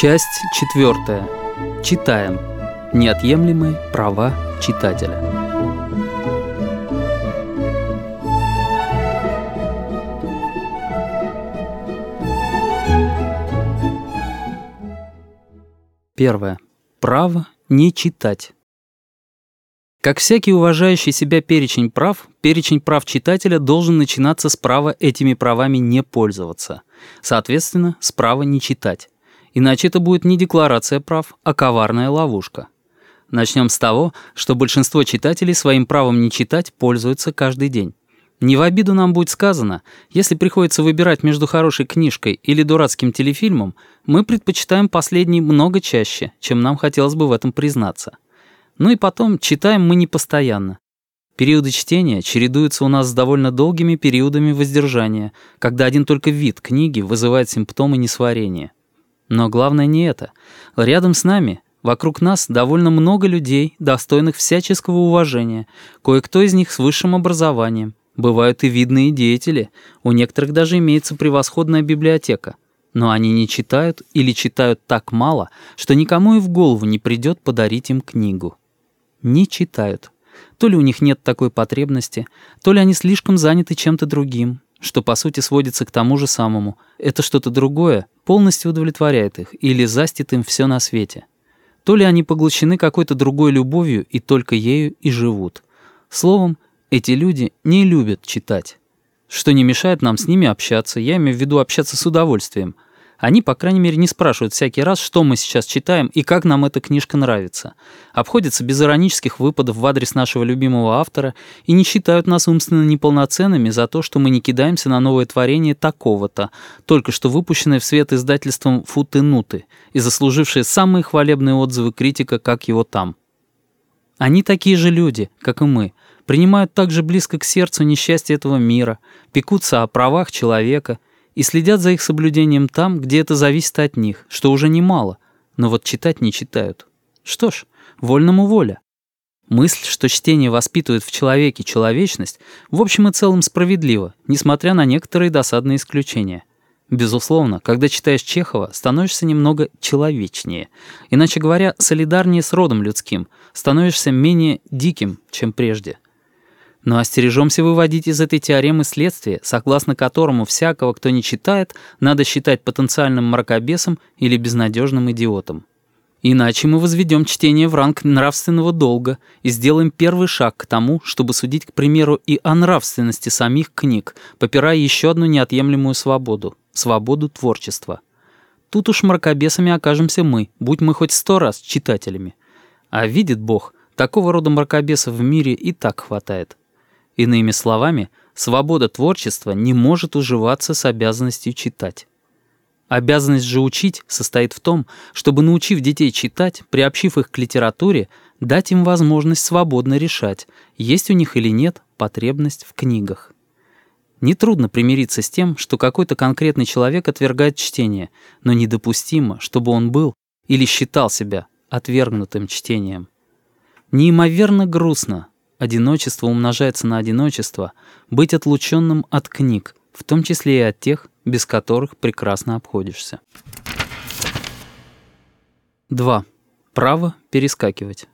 Часть четвертая. Читаем. Неотъемлемые права читателя. Первое. Право не читать. Как всякий уважающий себя перечень прав, перечень прав читателя должен начинаться с права этими правами не пользоваться. Соответственно, с права не читать. Иначе это будет не декларация прав, а коварная ловушка. Начнем с того, что большинство читателей своим правом не читать пользуются каждый день. Не в обиду нам будет сказано, если приходится выбирать между хорошей книжкой или дурацким телефильмом, мы предпочитаем последний много чаще, чем нам хотелось бы в этом признаться. Ну и потом, читаем мы не постоянно. Периоды чтения чередуются у нас с довольно долгими периодами воздержания, когда один только вид книги вызывает симптомы несварения. Но главное не это. Рядом с нами, вокруг нас довольно много людей, достойных всяческого уважения, кое-кто из них с высшим образованием. Бывают и видные деятели, у некоторых даже имеется превосходная библиотека. Но они не читают или читают так мало, что никому и в голову не придет подарить им книгу не читают. То ли у них нет такой потребности, то ли они слишком заняты чем-то другим, что по сути сводится к тому же самому. Это что-то другое полностью удовлетворяет их или застит им все на свете. То ли они поглощены какой-то другой любовью и только ею и живут. Словом, эти люди не любят читать. Что не мешает нам с ними общаться, я имею в виду общаться с удовольствием – они, по крайней мере, не спрашивают всякий раз, что мы сейчас читаем и как нам эта книжка нравится. Обходятся без иронических выпадов в адрес нашего любимого автора и не считают нас умственно неполноценными за то, что мы не кидаемся на новое творение такого-то, только что выпущенное в свет издательством «Футы-нуты» и заслужившее самые хвалебные отзывы критика, как его там. Они такие же люди, как и мы, принимают так же близко к сердцу несчастье этого мира, пекутся о правах человека — и следят за их соблюдением там, где это зависит от них, что уже немало, но вот читать не читают. Что ж, вольному воля. Мысль, что чтение воспитывает в человеке человечность, в общем и целом справедлива, несмотря на некоторые досадные исключения. Безусловно, когда читаешь Чехова, становишься немного человечнее. Иначе говоря, солидарнее с родом людским, становишься менее диким, чем прежде. Но остережемся выводить из этой теоремы следствие, согласно которому всякого, кто не читает, надо считать потенциальным мракобесом или безнадежным идиотом. Иначе мы возведем чтение в ранг нравственного долга и сделаем первый шаг к тому, чтобы судить, к примеру, и о нравственности самих книг, попирая еще одну неотъемлемую свободу — свободу творчества. Тут уж мракобесами окажемся мы, будь мы хоть сто раз читателями. А видит Бог, такого рода мракобесов в мире и так хватает. Иными словами, свобода творчества не может уживаться с обязанностью читать. Обязанность же учить состоит в том, чтобы, научив детей читать, приобщив их к литературе, дать им возможность свободно решать, есть у них или нет потребность в книгах. Нетрудно примириться с тем, что какой-то конкретный человек отвергает чтение, но недопустимо, чтобы он был или считал себя отвергнутым чтением. Неимоверно грустно, одиночество умножается на одиночество, быть отлученным от книг, в том числе и от тех, без которых прекрасно обходишься. 2. Право перескакивать.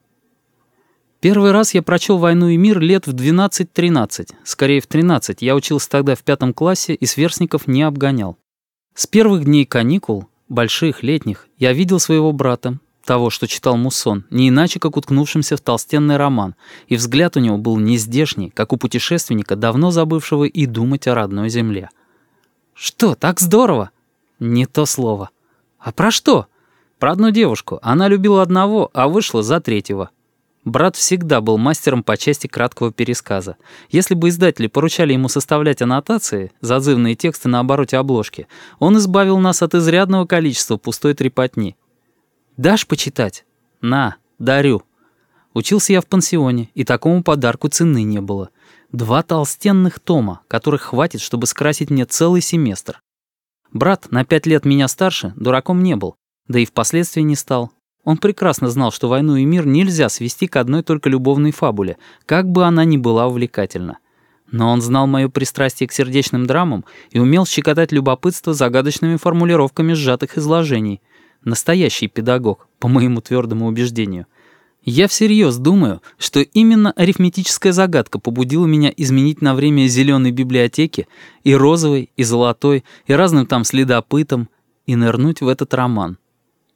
Первый раз я прочел «Войну и мир» лет в 12-13, скорее в 13, я учился тогда в пятом классе и сверстников не обгонял. С первых дней каникул, больших, летних, я видел своего брата, того, что читал Муссон, не иначе, как уткнувшимся в толстенный роман, и взгляд у него был нездешний, как у путешественника, давно забывшего и думать о родной земле. «Что, так здорово?» «Не то слово». «А про что?» «Про одну девушку. Она любила одного, а вышла за третьего». Брат всегда был мастером по части краткого пересказа. Если бы издатели поручали ему составлять аннотации, зазывные тексты на обороте обложки, он избавил нас от изрядного количества пустой трепотни. «Дашь почитать?» «На, дарю». Учился я в пансионе, и такому подарку цены не было. Два толстенных тома, которых хватит, чтобы скрасить мне целый семестр. Брат, на пять лет меня старше, дураком не был, да и впоследствии не стал. Он прекрасно знал, что «Войну и мир» нельзя свести к одной только любовной фабуле, как бы она ни была увлекательна. Но он знал мое пристрастие к сердечным драмам и умел щекотать любопытство загадочными формулировками сжатых изложений — настоящий педагог, по моему твердому убеждению. Я всерьез думаю, что именно арифметическая загадка побудила меня изменить на время зеленой библиотеки и розовой, и золотой, и разным там следопытом, и нырнуть в этот роман.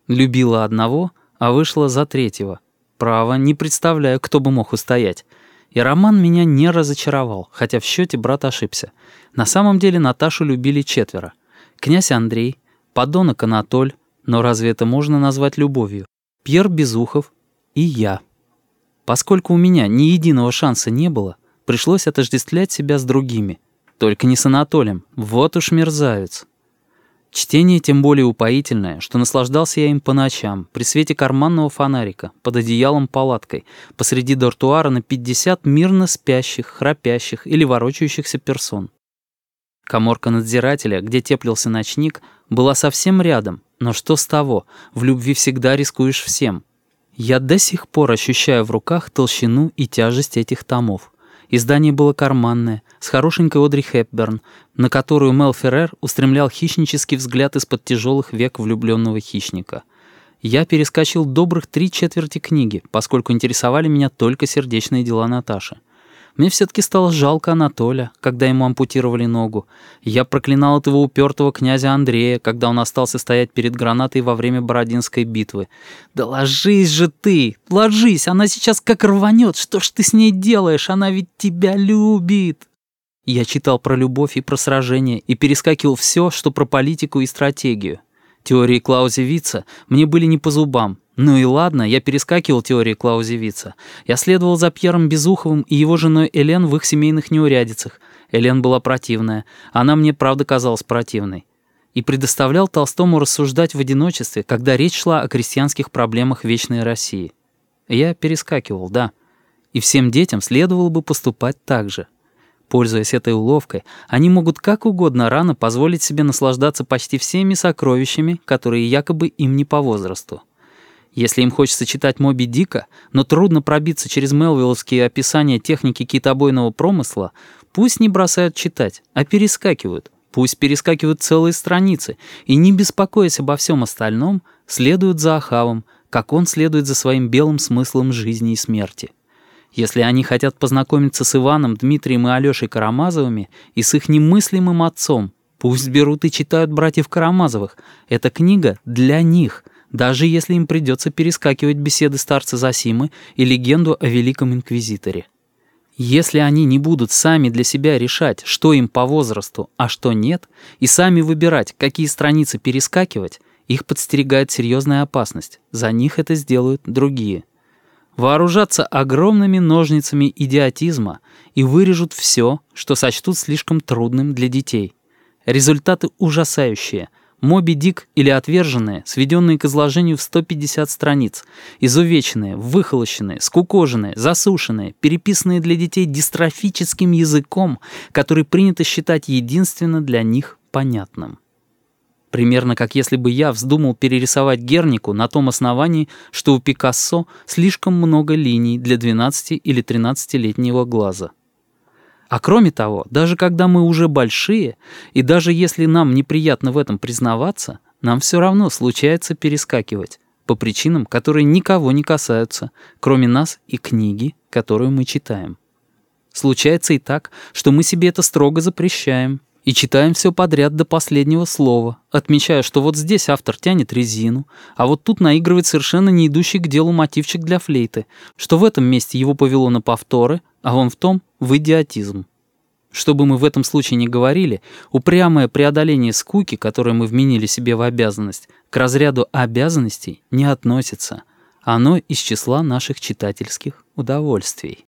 Любила одного, а вышла за третьего. Право, не представляю, кто бы мог устоять. И роман меня не разочаровал, хотя в счете брат ошибся. На самом деле Наташу любили четверо. Князь Андрей, подонок Анатоль, но разве это можно назвать любовью? Пьер Безухов и я. Поскольку у меня ни единого шанса не было, пришлось отождествлять себя с другими. Только не с Анатолием, вот уж мерзавец. Чтение тем более упоительное, что наслаждался я им по ночам, при свете карманного фонарика, под одеялом-палаткой, посреди дортуара на 50 мирно спящих, храпящих или ворочающихся персон. Коморка надзирателя, где теплился ночник, была совсем рядом, но что с того, в любви всегда рискуешь всем. Я до сих пор ощущаю в руках толщину и тяжесть этих томов. Издание было карманное, с хорошенькой Одри Хепберн, на которую Мел Феррер устремлял хищнический взгляд из-под тяжелых век влюбленного хищника. Я перескочил добрых три четверти книги, поскольку интересовали меня только сердечные дела Наташи. Мне все-таки стало жалко Анатоля, когда ему ампутировали ногу. Я проклинал этого упертого князя Андрея, когда он остался стоять перед гранатой во время Бородинской битвы. «Да ложись же ты! Ложись! Она сейчас как рванет! Что ж ты с ней делаешь? Она ведь тебя любит!» Я читал про любовь и про сражения и перескакивал все, что про политику и стратегию. Теории Клаузевица мне были не по зубам, ну и ладно, я перескакивал теории Клаузевица. Я следовал за Пьером Безуховым и его женой Элен в их семейных неурядицах. Элен была противная. Она мне, правда, казалась противной. И предоставлял Толстому рассуждать в одиночестве, когда речь шла о крестьянских проблемах Вечной России. Я перескакивал, да. И всем детям следовало бы поступать так же. Пользуясь этой уловкой, они могут как угодно рано позволить себе наслаждаться почти всеми сокровищами, которые якобы им не по возрасту. Если им хочется читать Моби Дика, но трудно пробиться через мелвилловские описания техники китобойного промысла, пусть не бросают читать, а перескакивают. Пусть перескакивают целые страницы и, не беспокоясь обо всем остальном, следуют за Ахавом, как он следует за своим белым смыслом жизни и смерти. Если они хотят познакомиться с Иваном, Дмитрием и Алёшей Карамазовыми и с их немыслимым отцом, пусть берут и читают братьев Карамазовых. Эта книга для них — даже если им придется перескакивать беседы старца Засимы и легенду о Великом Инквизиторе. Если они не будут сами для себя решать, что им по возрасту, а что нет, и сами выбирать, какие страницы перескакивать, их подстерегает серьезная опасность. За них это сделают другие. Вооружаться огромными ножницами идиотизма и вырежут все, что сочтут слишком трудным для детей. Результаты ужасающие – Моби Дик или Отверженные, сведенные к изложению в 150 страниц, изувеченные, выхолощенные, скукоженные, засушенные, переписанные для детей дистрофическим языком, который принято считать единственно для них понятным. Примерно как если бы я вздумал перерисовать Гернику на том основании, что у Пикассо слишком много линий для 12 или 13-летнего глаза. А кроме того, даже когда мы уже большие, и даже если нам неприятно в этом признаваться, нам все равно случается перескакивать по причинам, которые никого не касаются, кроме нас и книги, которую мы читаем. Случается и так, что мы себе это строго запрещаем и читаем все подряд до последнего слова, отмечая, что вот здесь автор тянет резину, а вот тут наигрывает совершенно не идущий к делу мотивчик для флейты, что в этом месте его повело на повторы, а вон в том — в идиотизм. Что бы мы в этом случае ни говорили, упрямое преодоление скуки, которое мы вменили себе в обязанность, к разряду обязанностей не относится. Оно из числа наших читательских удовольствий.